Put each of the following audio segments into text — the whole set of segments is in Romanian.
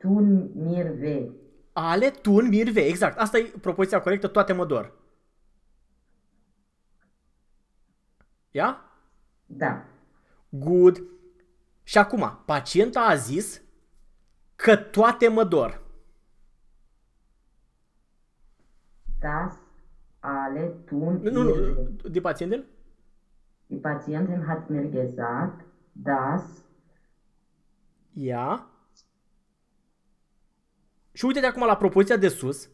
tun mir ve. Ale, tun, mir, ve. Exact. Asta e propoziția corectă, toate mă dor. Ia? Da. Good. Și acum, pacienta a zis că toate mă dor. Das alle tun Nu, mir nu, weh. de pacientin? Die Patientin hat mir gesagt, dass Ia. Și uite de acum la propoziția de sus.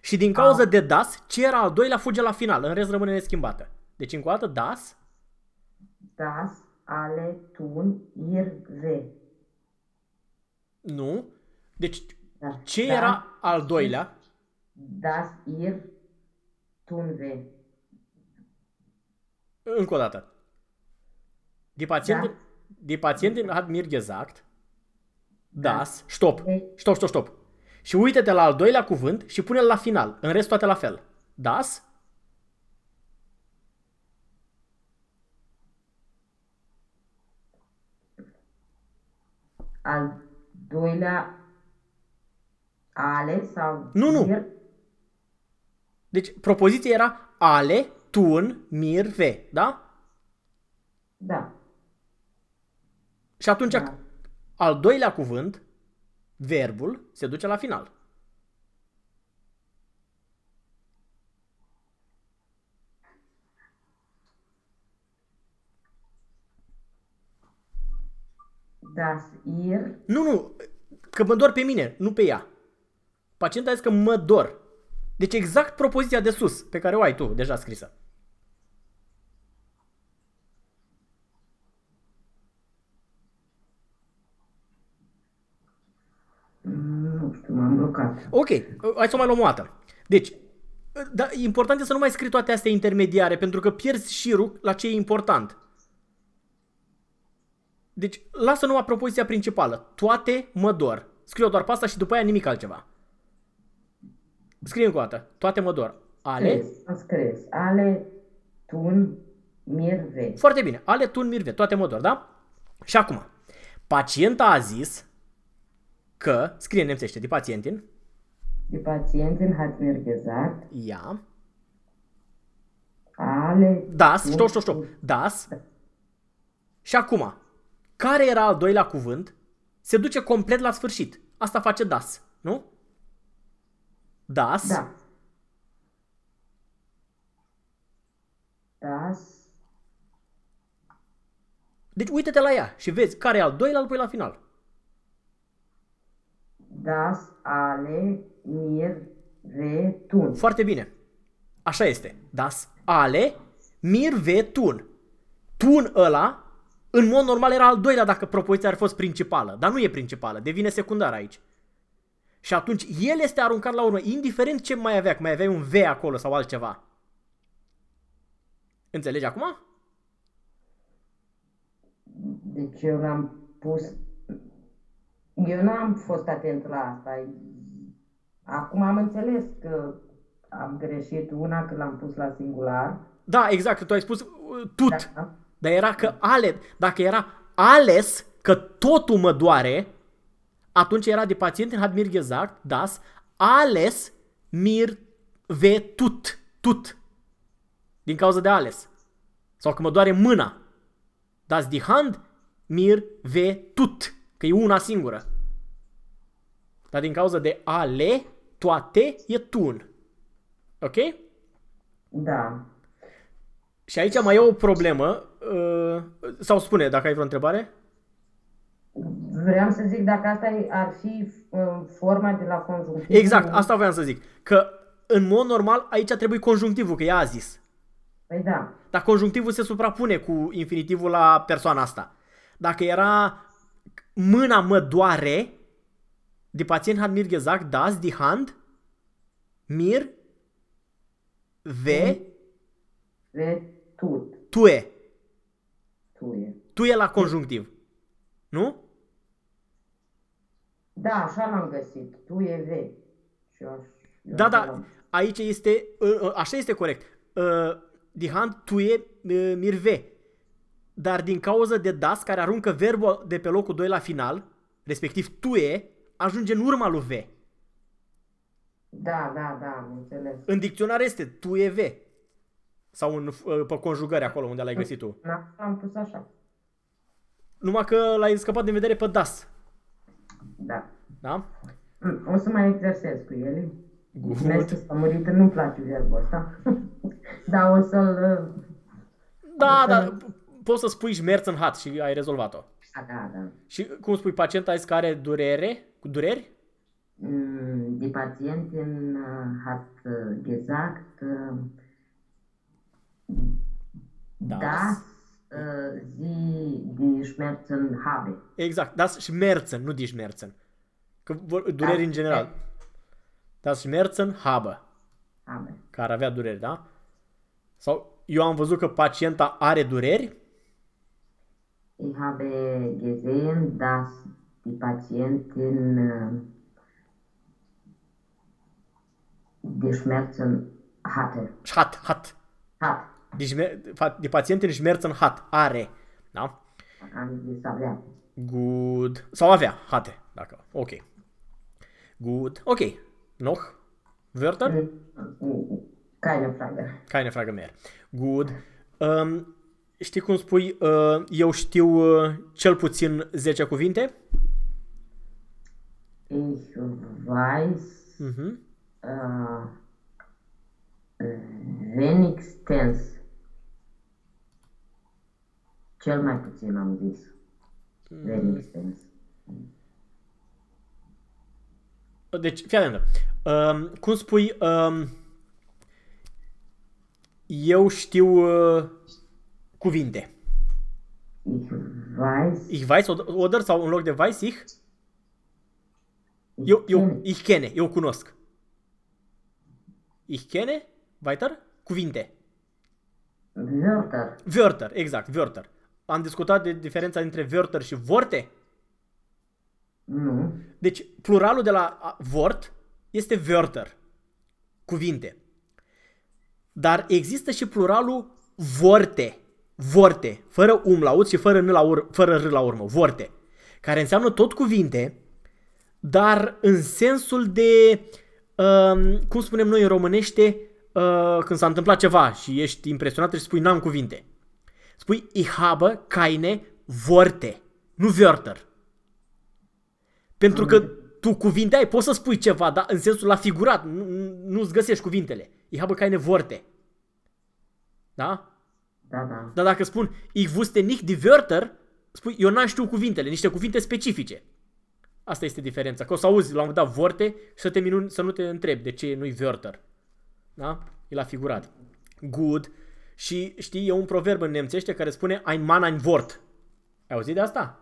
Și din cauza de das, ce era al doilea fuge la final. În rest rămâne neschimbată. Deci încă o dată das. das alle tun ihr weh. Nu. Deci Da. ce Da. era al doilea? Das ihr tun weh. Încă o dată. Die Patientin, Da. die Patientin hat mir gesagt, das, stop, Ei. stop, stop, stop. Și uite-te la al doilea cuvânt și pune-l la final. În rest toate la fel. Das, Al doilea ale sau Nu, nu. ihr? deci propoziția era ale, tun, mir, ve, da? Da. Și atunci Da. al doilea cuvânt, verbul, se duce la final. Das ihr Nu, nu, că mă dor pe mine, nu pe ea. Pacienta a zis că mă dor. Deci exact propoziția de sus, pe care o ai tu deja scrisă. nu știu, m-am blocat. Ok, hai să o mai luăm o dată. Deci, da, important e să nu mai scrii toate astea intermediare, pentru că pierzi șirul la ce e important. Deci, lasă numai propoziția principală. Toate mă dor. Scrie-o doar pe asta și după aia nimic altceva. Scrie încă o dată. Toate mă dor. Ale. Scris, am scris. Ale tun mir weh. Foarte bine. Ale, tun, mirve. Toate mă dor, da? Și acum. Pacienta a zis că, scrie în nemțește, de pacientin, Die Patientin hat mir gesagt, ia, alle Das, tun stop, stop, stop. Das. Și acum, care era al doilea cuvânt? Se duce complet la sfârșit. Asta face das, nu? Das. Da. Das Deci uite-te la ea și vezi care e al doilea, îl pui la final. das alle mir weh tun. Foarte bine. Așa este. Das ale mir ve tun. Tun ăla, în mod normal era al doilea dacă propoziția ar fost principală, dar nu e principală, devine secundar aici. Și atunci el este aruncat la urmă, indiferent ce mai avea, că mai aveai un V acolo sau altceva. Înțelegi acum? Deci eu n-am pus... Eu n-am fost atent la asta. Acum am înțeles că am greșit una că l-am pus la singular. Da, exact, că tu ai spus uh, tut. Da. Dar era că ale, dacă era ales că totul mă doare, atunci era de Patientin hat mir gesagt, das alles mir ve tut, tut. Din cauza de ales. Sau că mă doare mâna. Das die Hand mir ve tut, că e una singură. Dar din cauza de ale, toate, e tun. Ok? Da. Și aici mai e o problemă, uh, sau spune dacă ai vreo întrebare. Vreau să zic dacă asta e- ar fi uh, forma de la conjunctiv. Exact, asta voiam să zic. Că în mod normal aici trebuie conjunctivul, că ea a zis. Păi da. Dar conjunctivul se suprapune cu infinitivul la persoana asta. Dacă era mâna mă doare, die Patient hat mir gesagt, das die Hand mir ve Ve tut. tue. Tu e. Tu e la conjunctiv. Nu? Da, așa l-am găsit. Tu e ve. Și eu aș, eu Da, așa da, l-am- aici este, uh, uh, așa este corect. Uh, Die Hand tue uh, mirve. Dar din cauza de das, care aruncă verbul de pe locul 2 la final, respectiv tue, ajunge în urma lui V. Da, da, da, am înțeles. În dicționar este tu e V. Sau în, uh, pe conjugări acolo unde l-ai găsit tu. N-am am pus așa. Numai că l-ai scăpat din vedere pe das. Da. Da? Mm, O să mai exersez cu el. Good. Mersi stămurită, nu-mi place verbul ăsta. Dar o să-l... uh, Da, da, poți să spui Schmerzenhat și ai rezolvat-o. Da, da, da. Și cum spui, pacient ai zis că are durere, cu dureri? Mm, Die Patientin äh, hat äh, gesagt, äh, Das. dass äh, sie die Schmerzen habe. Exact, das Schmerzen, nu die Schmerzen. Că vor, dureri Da. în general. Das Schmerzen habe, habe. care avea dureri, da? Sau eu am văzut că pacienta are dureri, Ich habe gesehen, dass die Patientin äh, die Schmerzen hatte. hat, hat. Hat. Die, Schmer- fa- die Patientin Schmerzen hat, are. Da? Am zis avea. Good. Sau avea, hatte, dacă. Ok. Good. Ok. Noch? Wörter? Mm, Keine Frage. Keine Frage mehr. Good. Um, știi cum spui, uh, eu știu uh, cel puțin 10 cuvinte? Ich weiß Mhm. äh, wenigstens cel mai puțin am zis. Wenigstens. Deci, fii atentă. Um, cum spui, um, eu știu uh, cuvinte. Ich weiß. Ich weiß oder, oder sau în loc de weiß ich? Eu, eu, kenne. ich kenne, eu cunosc. Ich kenne, weiter, cuvinte. Wörter. Wörter, exact, Wörter. Am discutat de diferența dintre Wörter și Worte. Nu. Deci, pluralul de la a, Wort este Wörter, cuvinte. Dar există și pluralul Worte, Vorte, fără umlaut și fără, n la ur- fără r la urmă, Vorte, care înseamnă tot cuvinte, dar în sensul de, um, cum spunem noi în românește, uh, când s-a întâmplat ceva și ești impresionat și spui n-am cuvinte. Spui ich habe keine Worte, nu Wörter. Pentru că tu cuvinte ai, poți să spui ceva, dar în sensul la figurat, nu, nu-ți găsești cuvintele. Ich habe keine Worte. Da? Da, da. Dar dacă spun ich wusste nicht die Wörter, spui eu n-am știut cuvintele, niște cuvinte specifice. Asta este diferența. Că o să auzi la un moment dat vorte și să, te minuni, să nu te întrebi de ce nu-i Wörter. Da? E la figurat. Good. Și știi, e un proverb în nemțește care spune ein Mann ein Wort. Ai auzit de asta?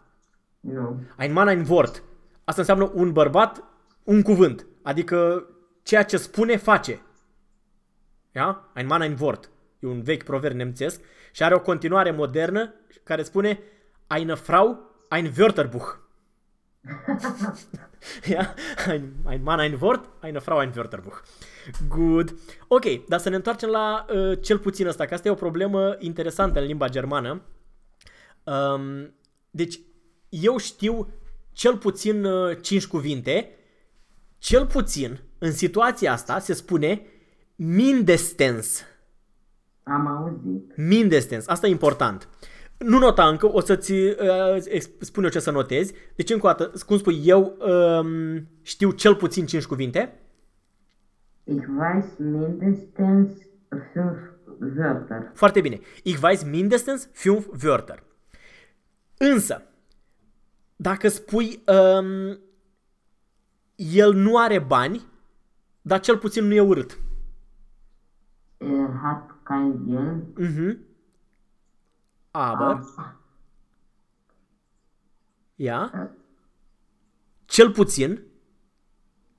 Nu. Ein Mann ein Wort. Asta înseamnă un bărbat, un cuvânt. Adică ceea ce spune, face. Ja? Ein Mann ein Wort. E un vechi proverb nemțesc și are o continuare modernă care spune Eine Frau ein Wörterbuch. ja? ein, ein Mann ein Wort, eine Frau ein Wörterbuch. Good. Ok, dar să ne întoarcem la uh, cel puțin ăsta, că asta e o problemă interesantă în limba germană. Um, deci, eu știu cel puțin uh, 5 cuvinte. Cel puțin, în situația asta, se spune mindestens. Am auzit. Mindestens. Asta e important. Nu nota încă, o să-ți uh, ex- spun eu ce să notezi. Deci, încă o dată, cum spui, eu um, știu cel puțin 5 cuvinte. Ich weiß mindestens fünf Wörter. Foarte bine. Ich weiß mindestens 5 Wörter. Însă, dacă spui um, el nu are bani, dar cel puțin nu e urât. Er hat kein Geld. Mhm. Aber, Ah, ja, cel puțin,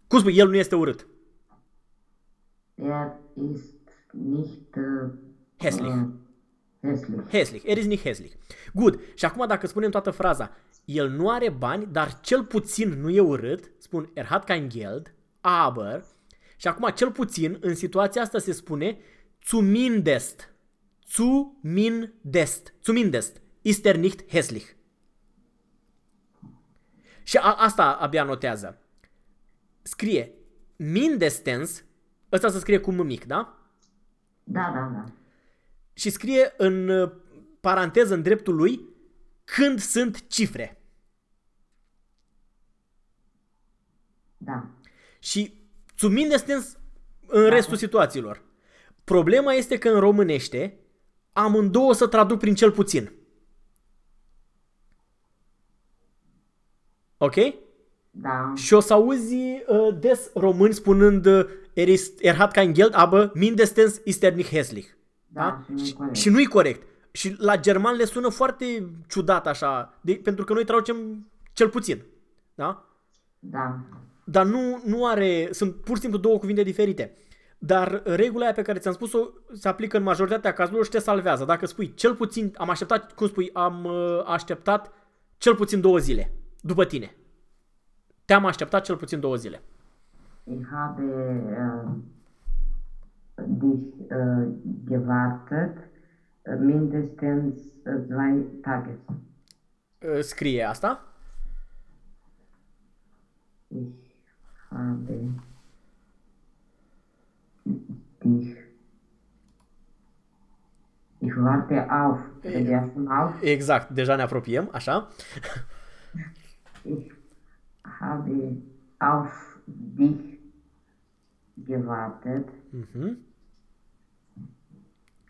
cum spui, el nu este urât. Er ist nicht äh, Hässlich. äh, hässlich. Hässlich. Er ist nicht hässlich. Good. Și acum dacă spunem toată fraza, el nu are bani, dar cel puțin nu e urât, spun er hat kein Geld, aber, și acum cel puțin în situația asta se spune zumindest. Zumindest. Zumindest. Ist er nicht hässlich. Și a, asta abia notează. scrie mindestens, ăsta se scrie cu M mic, da? Da, da, da. Și scrie în uh, paranteză în dreptul lui când sunt cifre. Da. Și zumindestens în restul situațiilor. Problema este că în românește amândouă să traduc prin cel puțin. Ok? Da. Și o să auzi uh, des români spunând uh, er, ist, er hat kein Geld, aber mindestens ist er nicht hässlich. Da, și nu-i Și, corect. și nu-i corect. Și la german le sună foarte ciudat așa, de, pentru că noi traducem cel puțin. Da? Da. Dar nu, nu are, sunt pur și simplu două cuvinte diferite. Dar regula aia pe care ți-am spus-o se aplică în majoritatea cazurilor și te salvează. Dacă spui cel puțin, am așteptat, cum spui, am uh, așteptat cel puțin două zile după tine. Te-am așteptat cel puțin două zile. Ich habe äh, dich äh, gewartet äh, mindestens äh, zwei Tage. Uh, Scrie asta. Ich habe dich. Ich warte auf. Trebuia să spun auf. Exact, deja ne apropiem, așa. Ich habe auf dich gewartet. Mhm.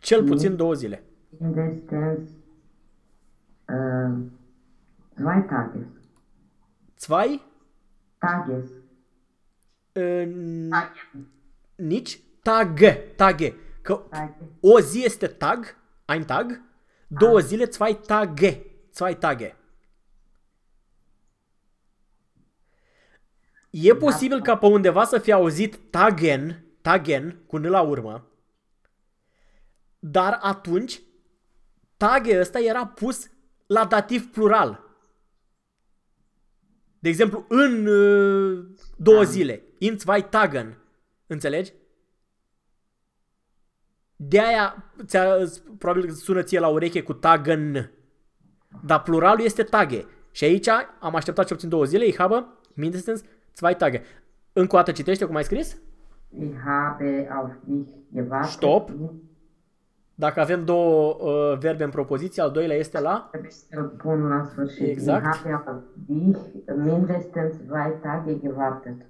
Cel puțin două zile. Mindestens äh, zwei Tage. Zwei, Tages. uh, Tage. nici tag, tag. Că Tage. o zi este tag, ein tag, două zile, zwei tage, zwei tage. E posibil ca pe undeva să fie auzit tagen, tagen, cu n la urmă, dar atunci tage ăsta era pus la dativ plural. De exemplu, în uh, două zile, in zwei tagen, înțelegi? De aia ți-a, probabil că sună ție la ureche cu tagen. Dar pluralul este tage. Și aici am așteptat cel puțin două zile, ich habe mindestens zwei Tage. Încă o dată citește cum ai scris? Ich habe auf dich gewartet. Stop. Dacă avem două uh, verbe în propoziție, al doilea este la Trebuie să-l pun la sfârșit. Exact. Ich habe auf dich mindestens zwei Tage gewartet.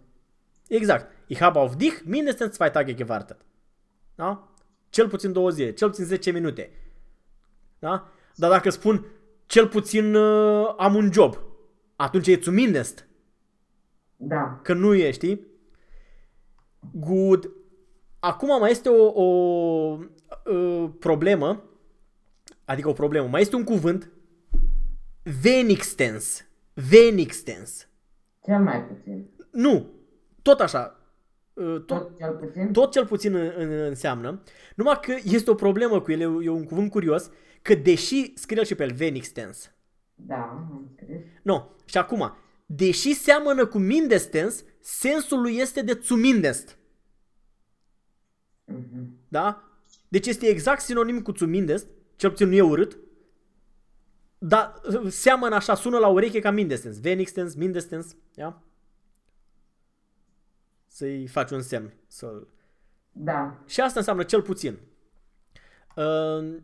Exact. Ich habe auf dich mindestens zwei Tage gewartet. Da? Cel puțin două zile, cel puțin 10 minute. Da? Dar dacă spun cel puțin uh, am un job, atunci e zumindest. Da. Că nu e, știi? Good. Acum mai este o, o, o problemă, adică o problemă, mai este un cuvânt venixtens. Venixtens. Cel mai puțin. Nu, tot așa. Uh, Tot, Tot cel puțin? tot cel puțin în- în- înseamnă, numai că este o problemă cu el, e un cuvânt curios, că deși, scrie și pe el venixtens, Da, am scris. nu, și acum, deși seamănă cu mindestens, sensul lui este de zumindest. Mhm. Da? Deci este exact sinonim cu zumindest, cel puțin nu e urât, dar uh, seamănă așa, sună la ureche ca mindestens. Venixtens, mindestens, ia? Să-i faci un semn. Să... Da. Și asta înseamnă cel puțin. Uh,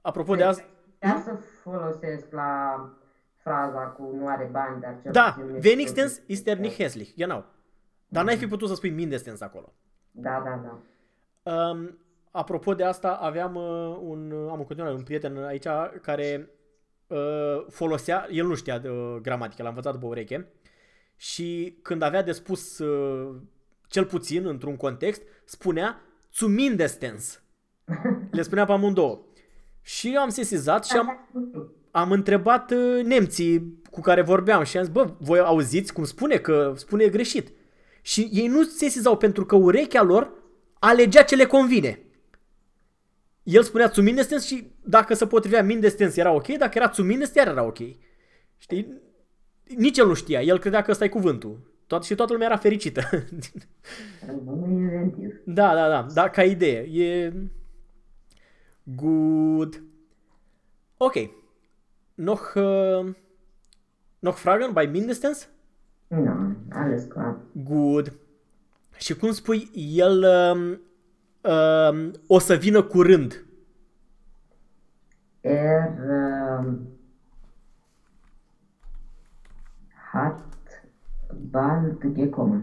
apropo de asta, Putea să folosesc la fraza cu nu are bani, dar cel da, puțin este Venixtens tot- ist er nicht hässlich, genau. Dar n-ai fi putut să spui mindestens acolo. Da, da, da. Um, apropo de asta, aveam uh, un, am în continuare un prieten aici care uh, folosea, el nu știa uh, gramatică, l-a învățat după ureche și când avea de spus uh, cel puțin într-un context, spunea zumindestens. Le spunea pe amândouă. Și am sesizat și am, am întrebat uh, nemții cu care vorbeam și am zis, bă, voi auziți cum spune, că spune greșit. Și ei nu se sesizau pentru că urechea lor alegea ce le convine. El spunea zumindestens și dacă se potrivea mindestens era ok, dacă era zumindest iar era ok. Știi? Nici el nu știa, el credea că ăsta e cuvântul. Toat, și toată lumea era fericită. Rămâne inventiv. da, da, da, da, ca idee. E... Good. Ok. Noch, uh, noch Fragen bei mindestens? Nu, Alles klar. Good. Și cum spui, el um, um, o să vină curând. Er ähm, hat bald gekommen.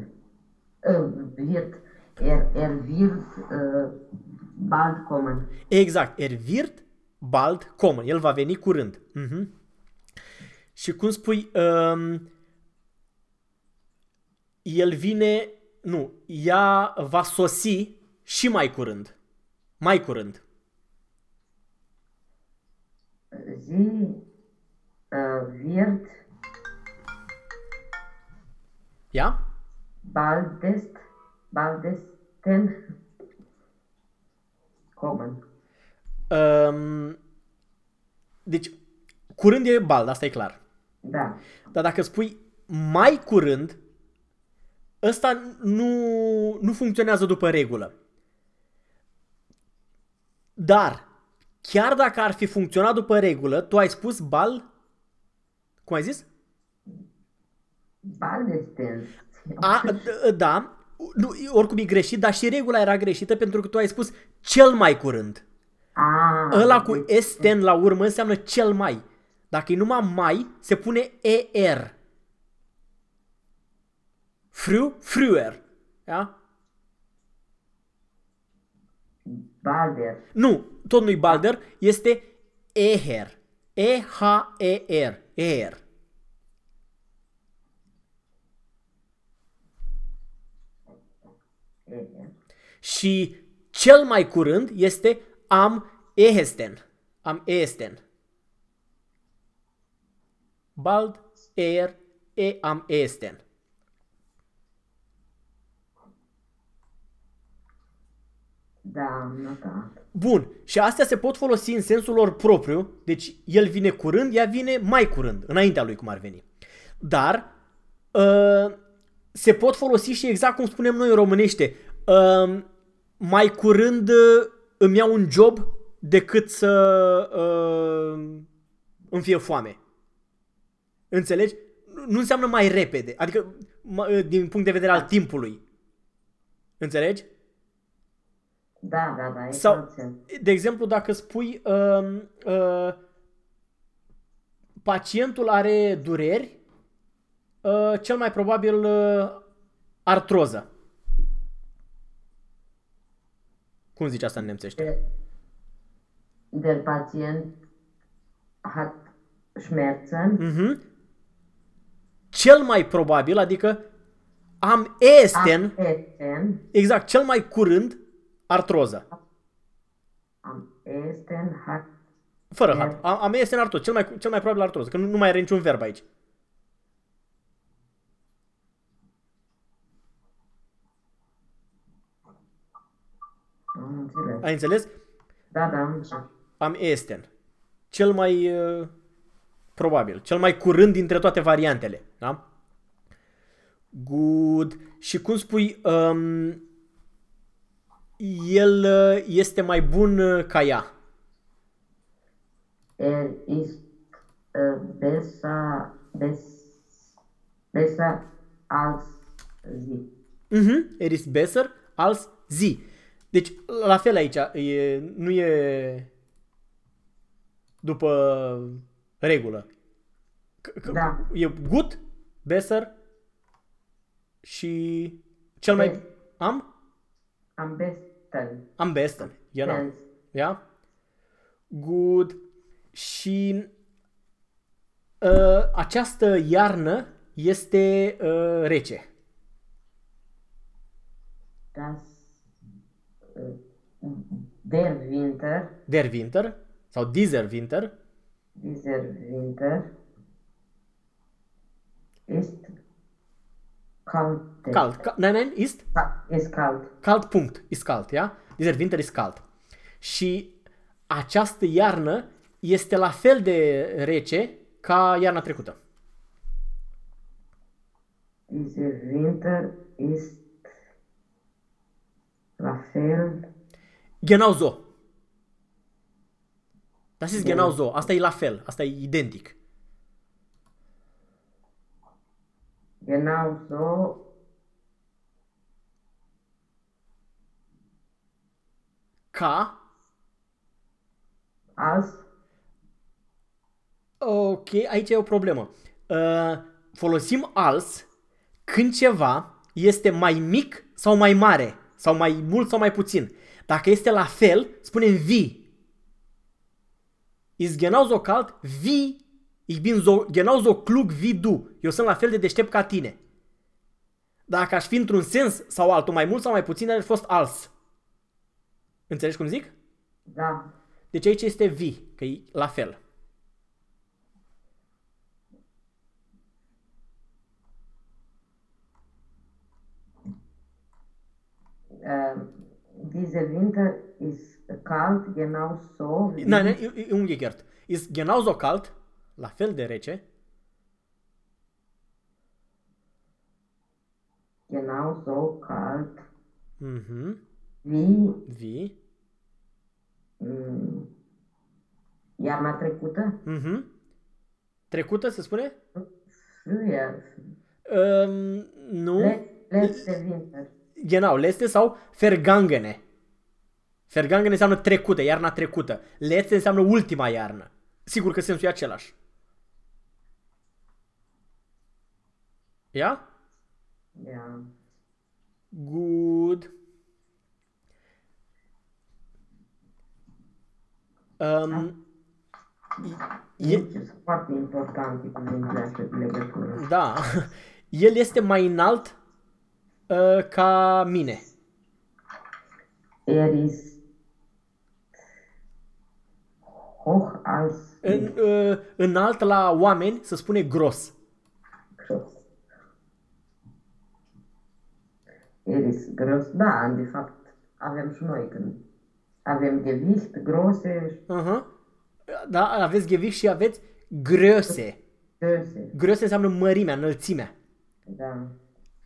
Äh, wird. Er, er wird äh, bald kommen. Exact. Er wird bald kommen. El va veni curând. Mhm. Și cum spui, um, el vine, nu, ea va sosi și mai curând. Mai curând. Sie äh, wird Ia? baldest, baldesten kommen. Um, deci, curând e bald, asta e clar. Da. Dar dacă spui mai curând, ăsta nu, nu funcționează după regulă. Dar, chiar dacă ar fi funcționat după regulă, tu ai spus bal, cum ai zis? Baldesten. A, d- da, nu, oricum e greșit, dar și regula era greșită pentru că tu ai spus cel mai curând. Ah, Ăla cu deci- esten la urmă înseamnă cel mai. Dacă e numai mai, se pune er. Frü, früher. Da? Balder. Nu, tot nu-i balder, este eher. E-H-E-R. Eher. Și cel mai curând este am ehesten. Am ehesten. Bald, er, e am ehesten. Da, am notat. Bun, și astea se pot folosi în sensul lor propriu, deci el vine curând, ea vine mai curând, înaintea lui cum ar veni. Dar uh, se pot folosi și exact cum spunem noi în românește, uh, mai curând uh, îmi iau un job decât să uh, îmi fie foame. Înțelegi? Nu- Nu înseamnă mai repede, adică ma- din punct de vedere al timpului. Înțelegi? Da, da, da, e Sau, alt sens. de exemplu, dacă spui uh, uh, pacientul are dureri, uh, cel mai probabil uh, artroză. Cum zici asta în nemțește? Der, der Patient hat Schmerzen. Mhm. Cel mai probabil, adică am esten, Am Esten. exact, cel mai curând, artroză. Am Esten hat Fără Er. hat. Am am esten artroză, cel mai, cel mai probabil artroză, că nu, nu mai are niciun verb aici. Am înțeles. Ai înțeles? Da, da, am înțeles. Am Esten. Cel mai uh, probabil, cel mai curând dintre toate variantele, da? Good. Și cum spui, um, el uh, este mai bun uh, ca ea. Er ist äh, besser, bess, besser als sie. Mhm, er ist besser als sie. Deci, la fel aici, e, nu e după regulă. C- c- Da. E good, besser și cel mai... Best. Am? Am besten. Am besten. Genau. Sens. Ja? Good. Și uh, această iarnă este uh, rece. Das äh, der Winter, Der Winter sau dieser Winter dieser Winter ist kalt. kalt. Ka- nein, nein, ist Ka- Ist kalt. Cald punct. Is cald, ja? Dieser Winter is cald. Și această iarnă este la fel de rece ca iarna trecută. Dieser Winter ist la fel. Genau so. Das ist genau so. Asta e la fel. Asta e identic. genauso Ca. als Ok, aici e o problemă. Uh, folosim als când ceva este mai mic sau mai mare, sau mai mult sau mai puțin. Dacă este la fel, spunem vi. Ist genauso kalt wie ich bin so, genauso klug wie du. Eu sunt la fel de deștept ca tine. Dacă aș fi într-un sens sau altul, mai mult sau mai puțin, ar fi fost als. Înțelegi cum zic? da, Deci aici este vi, că e la fel. äh, dieser Winter ist kalt, genauso wie Nein, nein, e- e umgekehrt. Ist genauso kalt, la fel de rece, genauso kalt mhm, wie wie, mm, iarna trecută, mhm. Trecută se spune? früher, Um, nu. Let- letzte Winter. Genau, leste sau vergangene. Vergangene înseamnă trecută, iarna trecută. Leste înseamnă ultima iarnă. Sigur că sensul e același. Ia? Ja. Good. Um, e, Deci sunt foarte importante cuvintele astea de legătură. da, el este mai înalt uh, ca mine. Er ist hoch als În, uh, înalt la oameni se spune gros. groß. Er ist groß. Da, de fapt, avem și noi când avem gewicht, grose, Uh-huh. Da, aveți ghevic și aveți gröse. gröse. Gröse înseamnă mărimea, înălțimea. Da.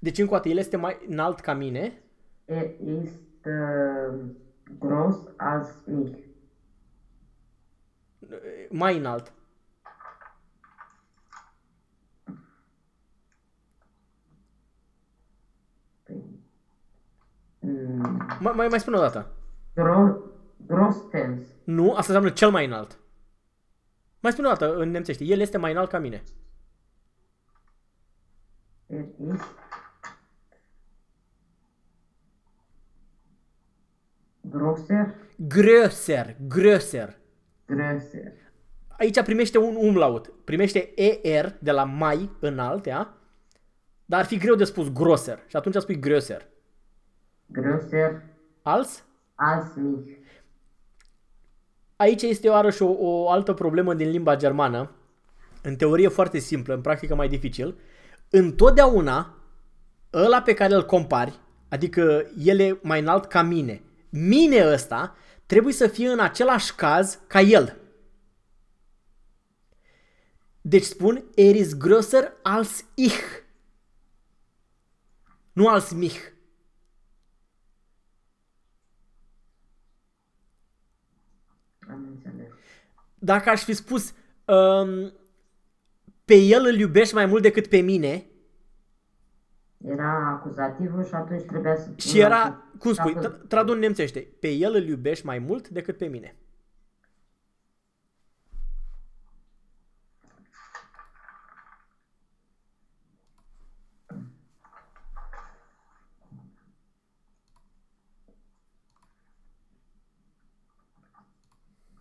Deci încă o dată, el este mai înalt ca mine. Er ist äh, groß als mich. Mai înalt. Mm, Mai, mai, mai spune o dată. gro, grostens. Nu, asta înseamnă cel mai înalt. Mai spune o dată în nemțește. El este mai înalt ca mine. Er ist grosser, Gröser, gröser. größer. Aici primește un umlaut. Primește ER de la mai înalt, ia? Dar ar fi greu de spus grosser. Și atunci spui gröser. Größer Als? als mich. Aici este oarăși o, o altă problemă din limba germană. În teorie foarte simplă, în practică mai dificil. Întotdeauna, ăla pe care îl compari, adică el e mai înalt ca mine, mine ăsta trebuie să fie în același caz ca el. Deci spun, er ist größer als ich. Nu als mich. Am înțeles. Dacă aș fi spus um, pe el îl iubești mai mult decât pe mine Era acuzativul și atunci trebuia să... și era, cum spui, Dacă- tra- tradu în nemțește, pe el îl iubești mai mult decât pe mine.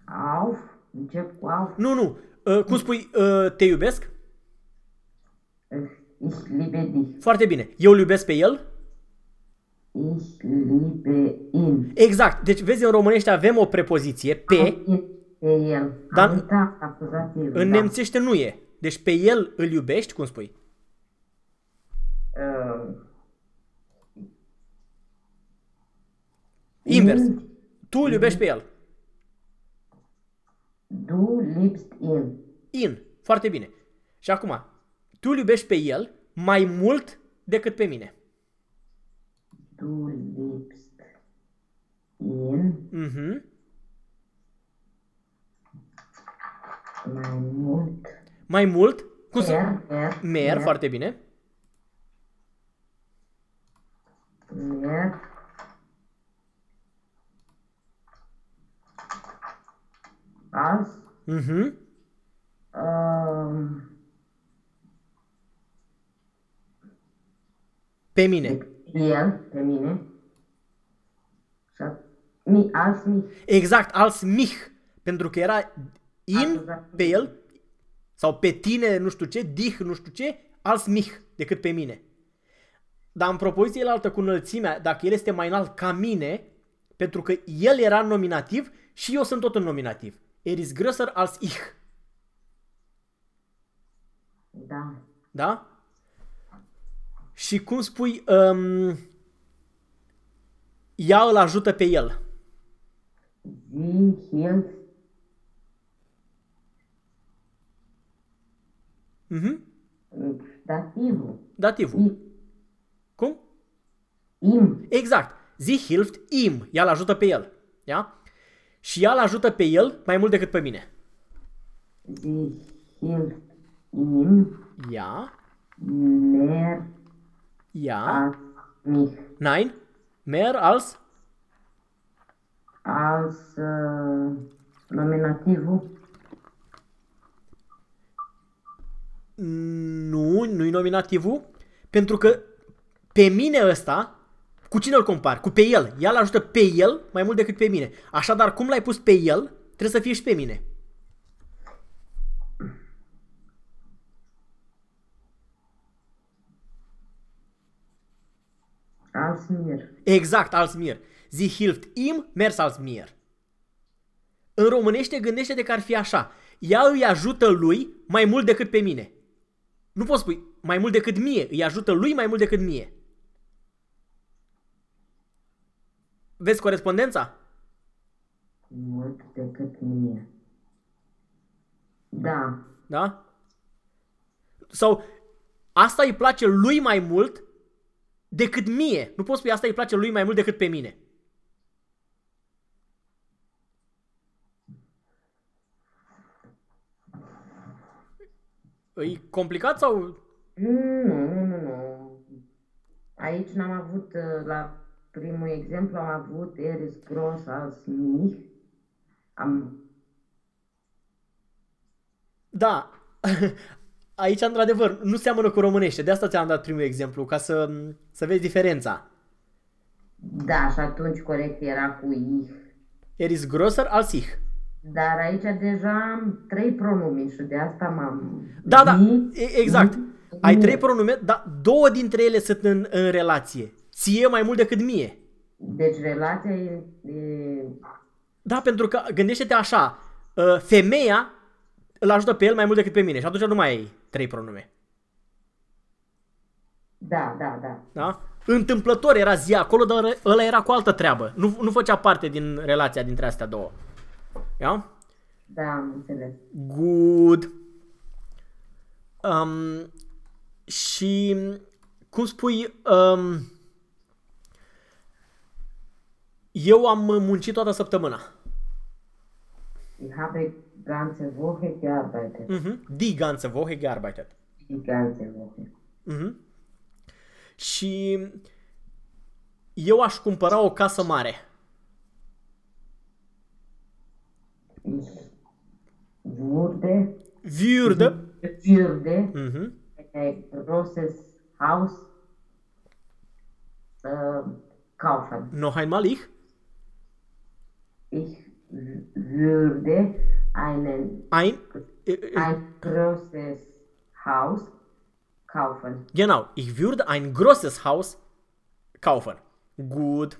Auf, încep cu auf. Nu, nu, uh, cum spui, uh, te iubesc? Ich liebe dich. Foarte bine. Eu îl iubesc pe el? Ich liebe ihn. Exact. Deci vezi, în românește avem o prepoziție, pe, Am pe el. Dar- Am uitat acuzativul. în da. nemțește nu e. Deci pe el îl iubești, cum spui? Uh, Invers. ihn, Tu îl iubești pe el. Du liebst ihn. In. Foarte bine. Și acum, tu îl iubești pe el mai mult decât pe mine. Du liebst ihn Mhm. mai mult. Mai mult? Cum să... Er, er, Mer, er, foarte bine. Mer. Als. Mhm. Um, Pe mine. el, pe mine. Și a- mi, alți mi. Exact, als mich. Pentru că era in Acuzativ. pe el sau pe tine, nu știu ce, dich, nu știu ce, als mich decât pe mine. Dar în propoziție altă cu înălțimea, dacă el este mai înalt ca mine, pentru că el era în nominativ și eu sunt tot în nominativ. Er ist größer als ich. Da. Da? Și cum spui, um, ea îl ajută pe el. Sie hilft Mhm. dativul. Dativul. I, Cum? im. Exact. Sie hilft ihm. Ea îl ajută pe el. Ja? Și ea îl ajută pe el mai mult decât pe mine. Sie hilft ihm Ea, mehr ea, als mich. nein, mehr als, Als uh, nominativul. nu, nu-i nominativul, pentru că pe mine ăsta, cu cine îl compar? Cu pe el. Ea îl ajută pe el mai mult decât pe mine. Așadar, cum l-ai pus pe el, trebuie să fie și pe mine. Als mir. Exact, als mir. Sie hilft ihm, mers als mir. În românește gândește de că ar fi așa. Ea îi ajută lui mai mult decât pe mine. Nu poți spui mai mult decât mie. Îi ajută lui mai mult decât mie. Vezi corespondența? Mult decât mie. Da. Da? Sau asta îi place lui mai mult decât mie. Nu poți spui asta îi place lui mai mult decât pe mine. E complicat sau... Nu, nu, nu, nu. Aici n-am avut, uh, la primul exemplu, am avut Eris Gross als mich. Am, Da, aici într-adevăr nu seamănă cu românește. De asta ți-am dat primul exemplu, ca să, să vezi diferența. da, și atunci corect era cu ich. Er ist größer als ich. Dar aici deja am trei pronumi și de asta m-am... Da, da, I, e- exact. mi, Ai mie. trei pronume, dar două dintre ele sunt în, în relație. Ție mai mult decât mie. Deci relația e, e Da, pentru că gândește-te așa, uh, femeia îl ajută pe el mai mult decât pe mine și atunci nu mai ai trei pronume. da, da, da. Da? Întâmplător era zi acolo, dar ăla era cu altă treabă. Nu, nu făcea parte din relația dintre astea două. Ia? Da, am înțeles. Good. Um, și cum spui, um, eu am muncit toată săptămâna. Ich habe ganze Woche gearbeitet. Mhm. Die ganze Woche gearbeitet. Die ganze Woche. Mhm. Și eu aș cumpăra o casă mare. Ich würde, Würde. würde Mhm. ein großes Haus äh, kaufen. Noch einmal ich. Ich w- würde einen, Ein. äh, äh, ein großes Haus kaufen. Genau. Ich würde ein großes Haus kaufen. Good.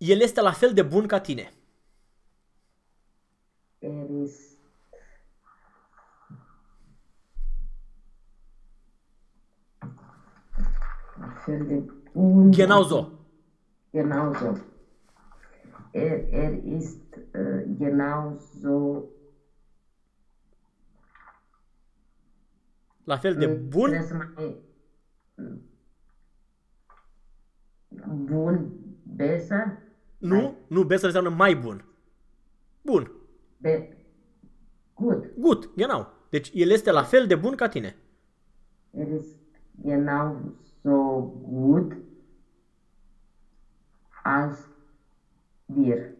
El este la fel de bun ca tine. Er ist für den Un- Genauso. Genauso. Er, er ist äh, genauso. La fel de bun. Trebuie să mai. Bun, besser. Nu, nu, besser înseamnă mai bun. Bun. Be, gut. Good. Genau. Deci el este la fel de bun ca tine. Er ist genauso gut dir.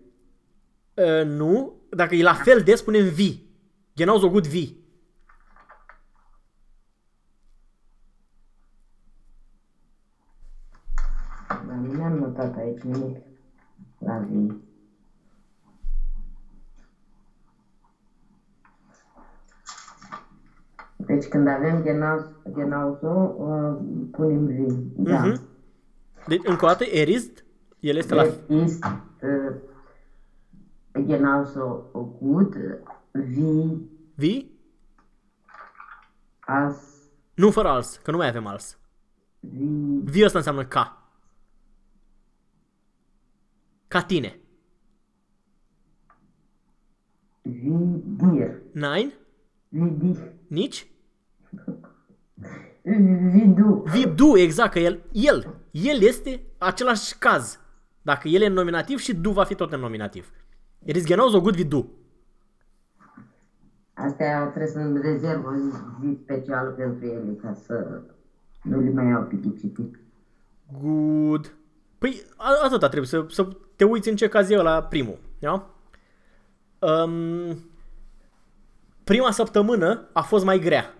Uh, nu, dacă e la fel de, spunem vi. Genau so gut vi. Dar nu mi-am notat aici nimic la vii. Deci când avem genau, genauso, uh, punem vii. Da. Mhm. Deci, încă o dată, er ist, el este la... Es ist äh, genauso gut wie Vi? als Nu fără als, că nu mai avem als. wie Vi ăsta înseamnă ca. Ca tine. wie dir. Nein? Wie dich. Nici? Wie du. Vi du, exact, că el, el, el este același caz. Dacă el e în nominativ și du va fi tot în nominativ. Er ist genauso gut wie du. Astea trebuie să-mi rezerv o zi specială pentru ele ca să nu le mai iau pe ghiciti. Good. Păi a- atâta trebuie să, să te uiți în ce caz e la primul. Da? Um, prima săptămână a fost mai grea.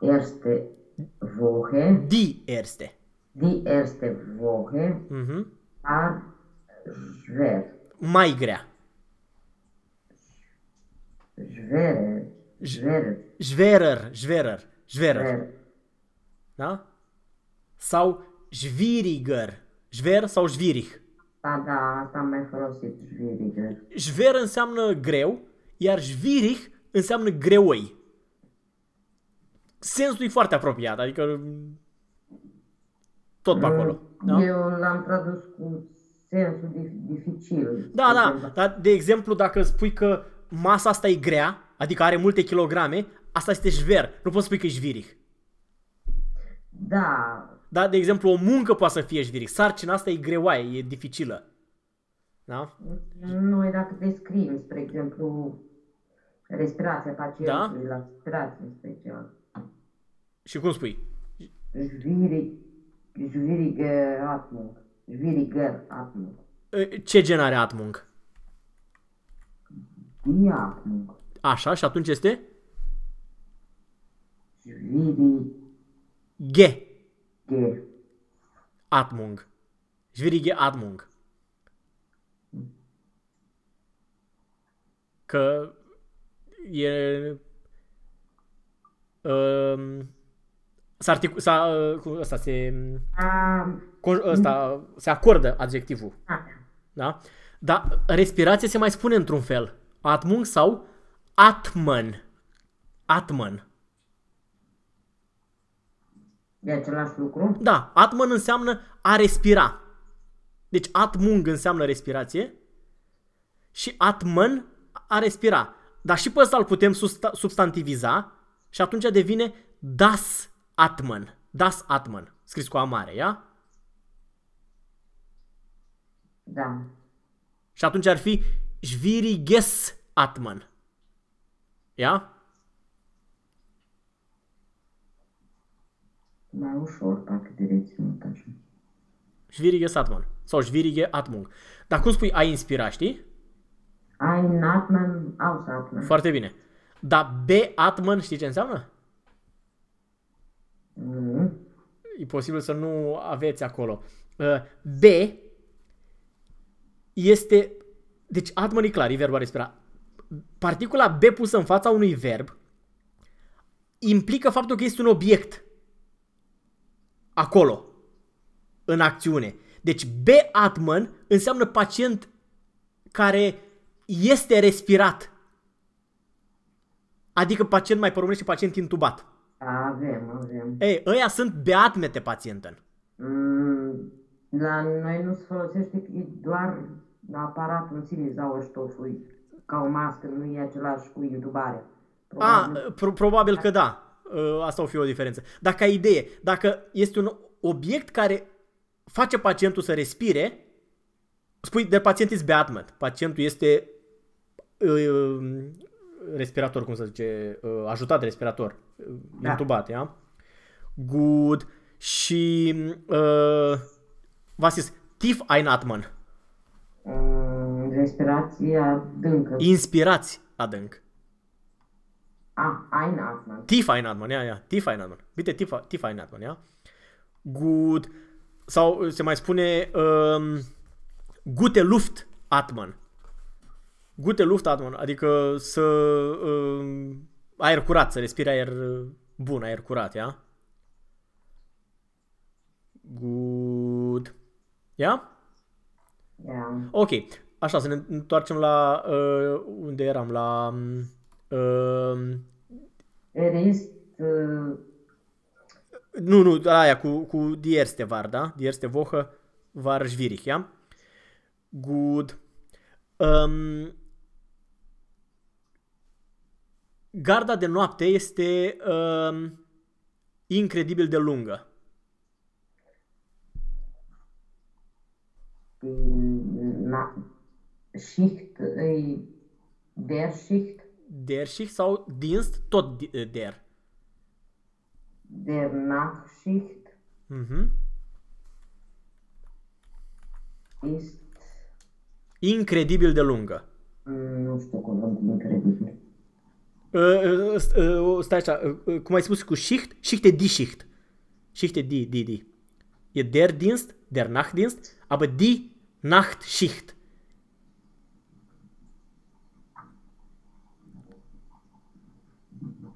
Erste Woche, Die erste. Die erste Woche Mhm. war schwer. Mai grea. Schwerer. Schwerer. Schwerer, schwerer, schwerer. Schwer. Da? Sau schwieriger. Schwer sau schwierig. Da, da, asta am mai folosit schwieriger. Schwer înseamnă greu, iar schwierig înseamnă greoi. Sensul e foarte apropiat, adică tot pe acolo. Da? Eu l-am tradus cu sensul dif- dificil. Da, da, dar de exemplu dacă spui că masa asta e grea, adică are multe kilograme, asta este șver, nu poți spui că e șviric. Da, Da, de exemplu, o muncă poate să fie șviric, sarcina asta e greoaie, e dificilă. Da? noi dacă descriem, spre exemplu, respirația pacientului la respirație în special. Și cum spui? Schwierig, schwierige Atmung. Schwieriger Atmung. Ce gen are Atmung? Die Atmung. Așa, și atunci este Schwierige G. Atmung. Schwierige Atmung. Că e... Um, s-a articu- s-a, uh, cum ăsta se, a, con- ăsta, se acordă adjectivul, a, da? Dar respirație se mai spune într-un fel. Atmung sau atman. Atman. E același lucru? Da, atman înseamnă a respira. Deci atmung înseamnă respirație și atman a respira. Dar și pe ăsta îl putem susta- substantiviza și atunci devine das atman. Das atman. Scris cu A mare, ia? Da. Și atunci ar fi schwieriges atman. Ia? Mai ușor, parcă de reținut așa. Schwieriges atman. Sau schwierige atmung. Dar cum spui a inspira, știi? Ein Atmen, Ausatmen. Foarte bine. Dar B atman știi ce înseamnă? Mm. E posibil să nu aveți acolo. Uh, B este... Deci atman e clar, e verbul a respira. Particula B pusă în fața unui verb implică faptul că este un obiect acolo, în acțiune. Deci B atman înseamnă pacient care este respirat. Adică pacient mai pe românește pacient intubat. Avem, avem. Ei, ăia sunt beatmete pacienten. Mm, la noi nu se folosește că e doar aparatul în sine sauerstoffului, ca o mască, nu e același cu intubarea. A, pro- probabil că da. Uh, Asta o fi o diferență. Dacă ai idee, dacă este un obiect care face pacientul să respire, spui de pacient is beatment. Pacientul este uh, respirator, cum să zice, uh, ajutat de respirator, uh, Da. intubat, ia? Good. Și uh, v-am zis, Tief einatmen. Mm, respirație adâncă. Inspirați adânc. A, einatmen. Tief einatmen, ja, ja. Tief einatmen. Bitte tief, tief einatmen, ja. Gut. Sau se mai spune um, gute Luft atmen. Gute Luft atmen, adică să um, aer curat, să respiri aer uh, bun, aer curat, ja? Good. Ia? Ja. Ok. Așa, să ne întoarcem la uh, unde eram, la uh, Er ist uh, Nu, nu, aia cu, cu die erste war, da? Die erste Woche war schwierig, ja? Gut. Um, garda de noapte este um, incredibil de lungă. die Na Schicht, äh, der Schicht, Der Schicht sau Dienst, tot di- der. der Nachtschicht Mhm. ist, Incredibil de lungă. mm, nu știu cuvânt incredibil. Uh, uh, st- uh, stai așa, uh, uh, cum ai spus cu Schicht? Schicht e die Schicht. Schicht e die, die, die. E der Dienst, der Nachtdienst, aber die Nachtschicht.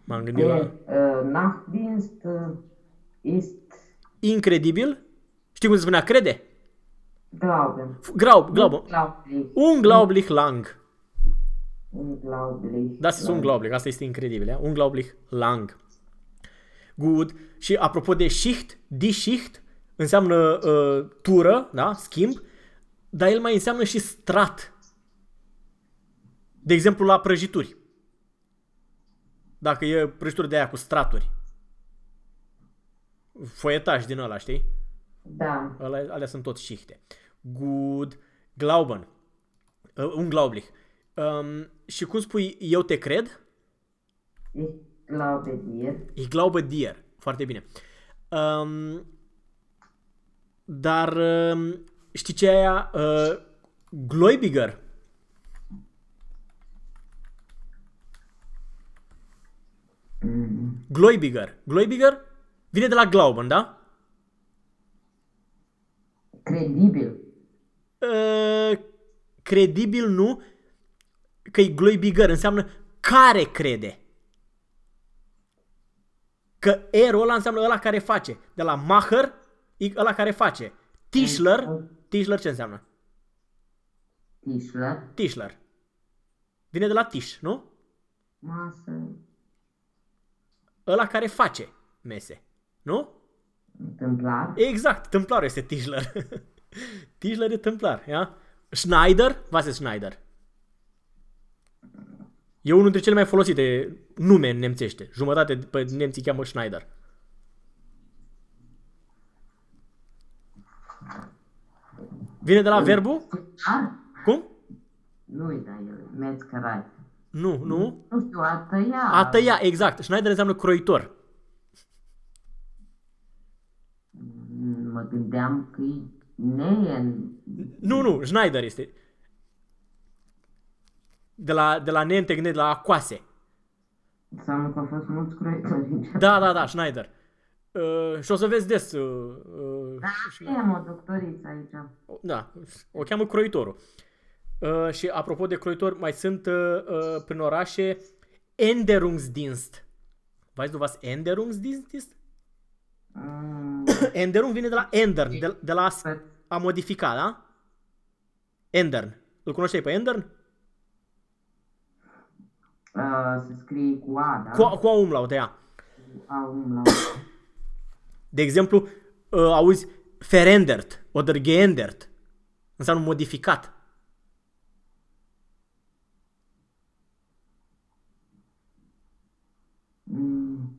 M-am gândit la... Der äh, Nachtdienst äh, ist, Incredibil. Știi cum se spunea? Crede? glauben, Glaub, glaub. unglaublich, Unglaublich lang. Unglaublich. Das ist unglaublich. Asta este incredibil. Ja? Unglaublich lang. Good. Și apropo de Schicht, die Schicht înseamnă uh, tură, da? schimb, dar el mai înseamnă și strat. De exemplu, la prăjituri. Dacă e prăjitură de aia cu straturi. Foietaj din ăla, știi? Da, Alea, alea sunt tot șichte. Good. Glauben. Uh, unglaublich. Um, și cum spui eu te cred? ich glaube dir. Ich glaube dir. Foarte bine. Um, dar um, știi ce e aia? Uh, Gläubiger. Mm. Gläubiger. Gläubiger vine de la Glauben, da? Credibil. Uh, credibil nu, că e Gläubiger, înseamnă care crede. Că erul ăla înseamnă ăla care face. De la Macher, e ăla care face. Tischler, Tischler ce înseamnă? Tischler. Tischler. Vine de la Tisch, nu? Masă. Ăla care face mese. Nu? Întâmplar. Exact, tâmplarul este Tischler. Tischler e tâmplar, ia? Schneider, was ist Schneider? E unul dintre cele mai folosite nume în nemțește. Jumătate pe nemții cheamă Schneider. Vine de la verbul? Ah, Cum? nu da el, Metzgerei. Nu, nu. Nu știu, a tăia. A tăia, exact. Schneider înseamnă croitor. Mm, Mă gândeam că e neien. Nu, nu, Schneider este. De la, de la neem te gândești la coase. Înseamnă că au fost mulți croitori în Da, da, da, Schneider. Uh, și o să vezi des. Uh, uh, Am o doctoriță aici. da, o cheamă croitorul. Uh, și apropo de croitor, mai sunt uh, uh, prin orașe Änderungsdienst. Weißt du was Änderungsdienst ist? Mm, Änderung vine de la ändern, de, de la a, s- a modifica, da? Ändern. Îl cunoșteai pe Ändern? Uh, se scrie cu A, da? Cu, cu a umlaut, ea. Cu A umlaut. De exemplu, uh, auzi verändert oder geändert. Înseamnă modificat. Mm,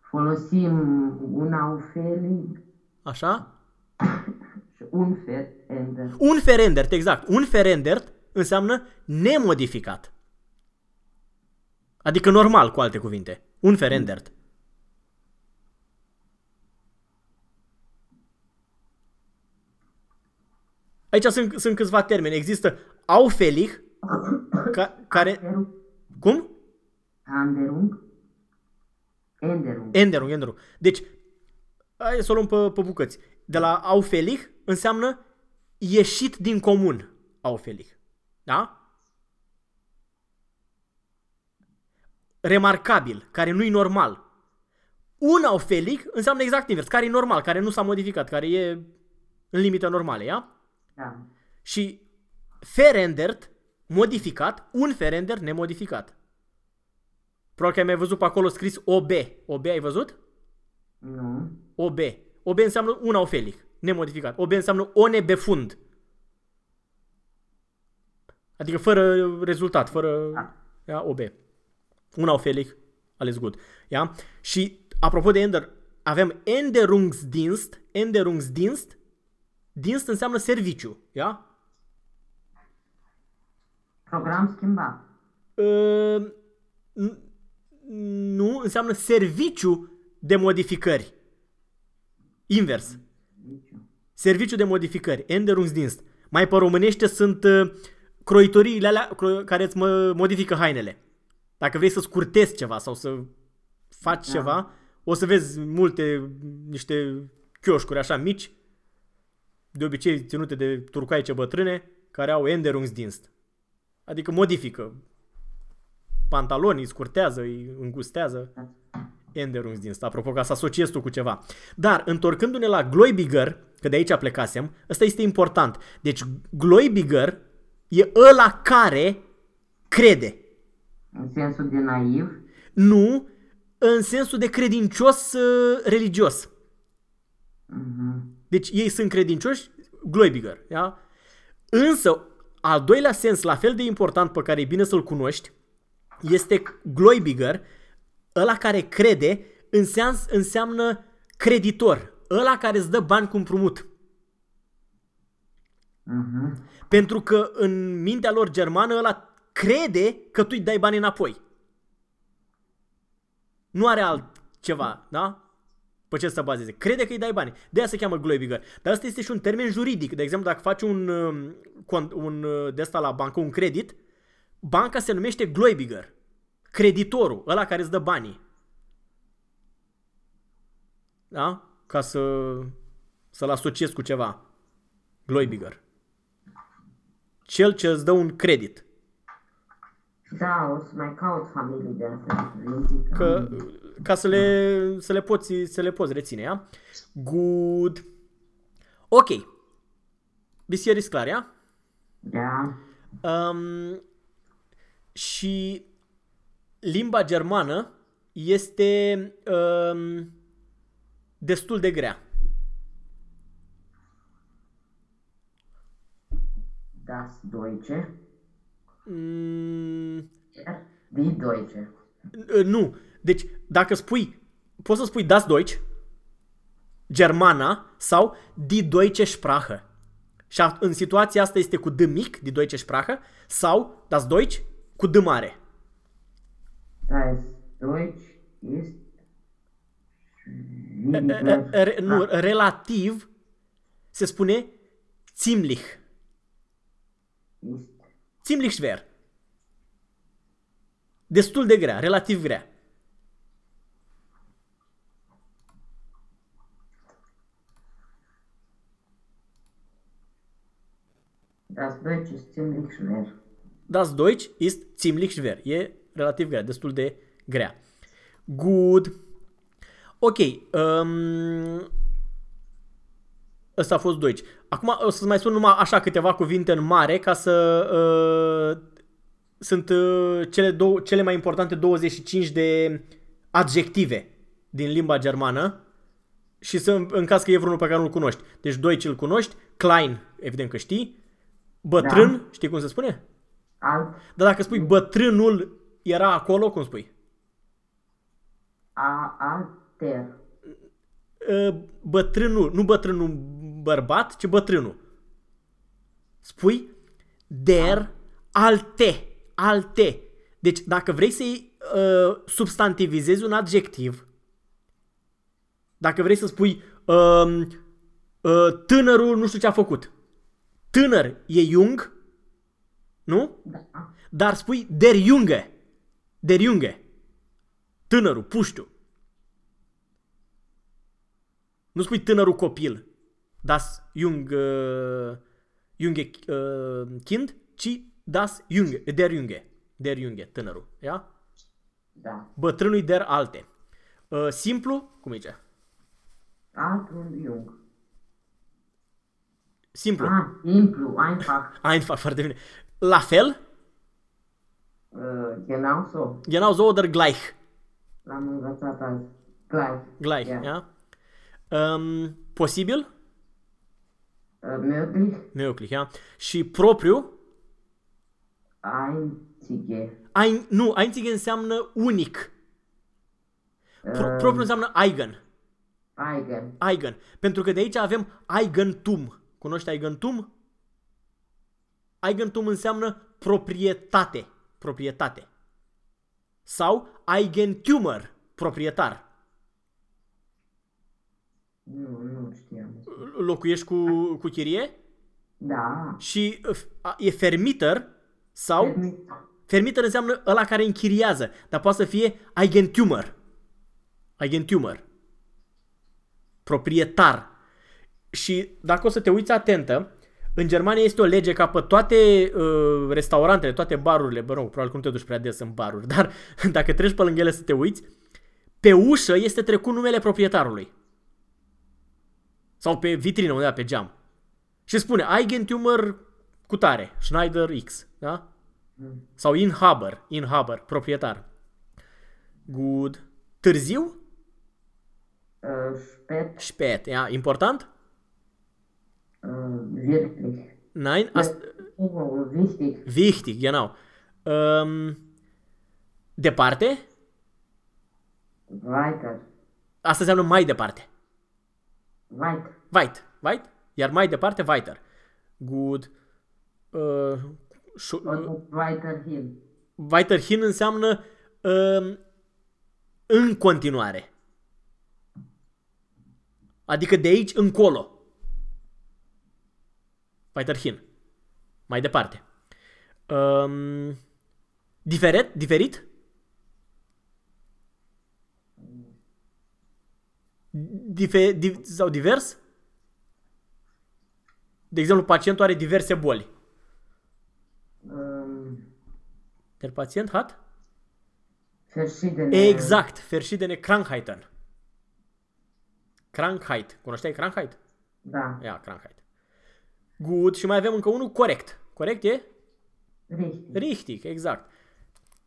Folosim un aufelig Așa? și un verändert. Un verändert, exact. Un verändert înseamnă nemodificat. Adică normal, cu alte cuvinte. Un verändert. Aici sunt, sunt câțiva termeni. Există aufelig, ca, care... Anderung. Cum? Anderung. Enderung. Enderung, enderung. Deci, hai să o luăm pe, pe bucăți. De la aufelig înseamnă ieșit din comun. Aufelig. Da? Remarcabil, care nu-i normal. Un aufelig înseamnă exact invers, care e normal, care nu s-a modificat, care e în limite normale, ia? Da. Și ferendert, modificat, un ferender nemodificat. Probabil că ai mai văzut pe acolo scris OB. OB ai văzut? Nu. OB. OB înseamnă un aufelic, nemodificat. OB înseamnă o nebefund. Adică fără rezultat, fără ia, OB. Un aufelic, ales good. Ia? Și apropo de Ender, avem Enderungsdienst, Enderungsdienst, dienst înseamnă serviciu, ia? Program schimbat. Uh, n- nu, înseamnă serviciu de modificări. Invers. Serviciu de modificări, Änderungsdienst. Mai pe românește sunt uh, croitoriile alea cro- care îți mă modifică hainele. Dacă vrei să scurtezi ceva sau să faci Da. ceva, o să vezi multe, niște chioșcuri așa mici, de obicei ținute de turcoaice bătrâne, care au Änderungsdienst. Adică modifică pantaloni, îți scurtează, îi îngustează. Änderungsdienst, apropo, ca să asociezi tu cu ceva. Dar, întorcându-ne la Gläubiger, că de aici plecasem, ăsta este important. Deci, Gläubiger e ăla care crede. În sensul de naiv. Nu în sensul de credincios uh, religios. Mhm. Deci ei sunt credincioși, Gläubiger, da? Însă, al doilea sens, la fel de important pe care e bine să-l cunoști, este Gläubiger, ăla care crede, înseamnă, înseamnă creditor, ăla care îți dă bani cu împrumut. Mhm. Pentru că în mintea lor germană ăla crede că tu îi dai bani înapoi. Nu are altceva, da? Pe ce să se bazeze? Crede că îi dai bani. De aia se cheamă Gläubiger. Dar asta este și un termen juridic. De exemplu, dacă faci un, um, cont- un uh, de asta la bancă, un credit, banca se numește Gläubiger. Creditorul, ăla care îți dă banii. Da? Ca să, să-l asociezi cu ceva. Gläubiger. Cel ce îți dă un credit. Da, o să mai caut familii de astea. Zic Că, ca să le, să, le poți, să le poți reține, ia? Good. Ok. Biserici clar, ia? Da. Um, și limba germană este um, destul de grea. Das Deutsche. Mm, Er. Die Deutsche. Uh, Nu. Deci, dacă spui, poți să spui das Deutsch, germana, sau die Deutsche Sprache. Și a- în situația asta este cu D mic, die Deutsche Sprache, sau das Deutsch cu D mare. Das Deutsch ist Uh, schwieriger. Re, nu, relativ se spune ziemlich. Ist Ziemlich schwer. Destul de grea, relativ grea. Das Deutsch ist ziemlich schwer. Das Deutsch ist ziemlich schwer. E relativ grea, destul de grea. Good. Ok. Um, ăsta a fost Deutsch. Acum o să mai spun numai așa câteva cuvinte în mare ca să... Uh, sunt uh, cele, două, cele mai importante 25 de adjective din limba germană și să, în caz că e vreunul pe care nu-l cunoști. Deci Deutsch îl cunoști, Klein, evident că știi, bătrân, Da. știi cum se spune? Alt. Dar dacă spui bătrânul era acolo, cum spui? A, alter. Uh, Bătrânul, nu bătrânul bărbat, ci bătrânul. Spui der alte, alte. Deci dacă vrei să-i uh, substantivizezi un adjectiv, dacă vrei să spui um, uh, tânărul nu știu ce a făcut, Tânăr e Jung, nu? Da. Dar spui der Junge. Der Junge. Tânărul, puștiu. Nu spui tânărul copil. Das Jung, uh, Junge uh, Kind, ci das Junge, der Junge. Der Junge, tânărul. Ia? Da. Bătrânul der alte. Uh, simplu, cum zice? Altul Jung. Simplu. Ah, simplu, einfach. Einfach, foarte bine. La fel, Uh, genau so. genau so oder gleich. L-am învățat azi. Gleich. Gleich, Ja. ja? Um, posibil? Uh, möglich. Möglich, ja? Și propriu? Einzige. Ein, nu, einzige înseamnă unic. Pro, Uh, propriu înseamnă eigen. Eigen. Eigen. Pentru că de aici avem eigentum. Cunoști eigentum? Eigentum înseamnă proprietate. Proprietate. Sau Eigentümer, proprietar. Nu, nu știam. Locuiești cu, cu chirie? Da. Și uh, a- e fermiter sau... Permit. Fermiter înseamnă ăla care închiriază, dar poate să fie Eigentümer. Eigentümer. Proprietar. Și dacă o să te uiți atentă, în Germania este o lege ca pe toate uh, restaurantele, toate barurile, bă, nu, probabil că nu te duci prea des în baruri, dar dacă treci pe lângă ele să te uiți, pe ușă este trecut numele proprietarului. Sau pe vitrină undeva pe geam. Și spune Eigentümer cu tare, Schneider X, da? Sau inhaber, inhaber, proprietar. Good. Târziu? Uh, spät. Spät, ja, important? Uh, wirklich. Nein, asta, Uh, wichtig. wichtig, genau. Um, departe? Weiter. Asta înseamnă mai departe. Weit. Weit, weit, iar mai departe, weiter. Good. Uh, șu- Und weiterhin. weiterhin înseamnă um, în continuare. Adică de aici încolo. Weiterhin. Mai departe. Um, diferit? Diferit? Dife, di, sau divers? De exemplu, pacientul are diverse boli. Um, Der Patient hat? verschiedene. Exact, verschiedene Krankheiten. Krankheit. Cunoșteai Krankheit? Da. Ia, Krankheit. Good. Și mai avem încă unul corect. Corect e? Richtig. Richtig, exact.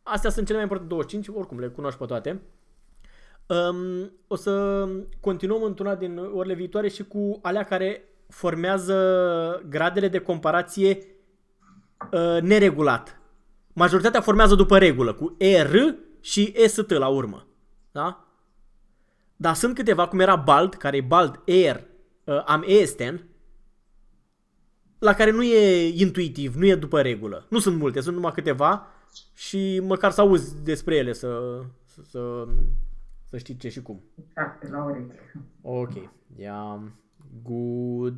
Astea sunt cele mai importante 25, oricum le cunoști pe toate. Um, o să continuăm într-una din orele viitoare și cu alea care formează gradele de comparație uh, neregulat. Majoritatea formează după regulă, cu ER și EST la urmă. Da? Dar sunt câteva, cum era BALD, care e BALD, ER, uh, am ESTEN, la care nu e intuitiv, nu e după regulă. Nu sunt multe, sunt numai câteva și măcar să auzi despre ele, să, să, să, să știi ce și cum. Exact, la ureche. Ok, ja, good.